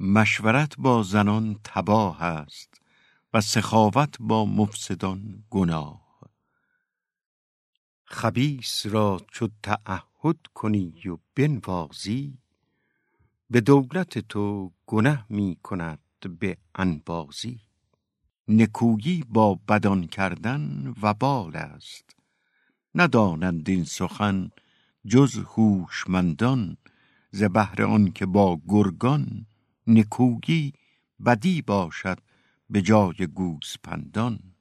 مشورت با زنان تباه است و سخاوت با مفسدان گناه. خبیث را چو تعهد کنی و بنوازی به دولت تو گنه می کند به انبازی. نکویی با بدان کردن وبال است ندانند این سخن جز هوشمندان ز بهر آنکه با گرگان نکویی بدی باشد به جای گوسپندان.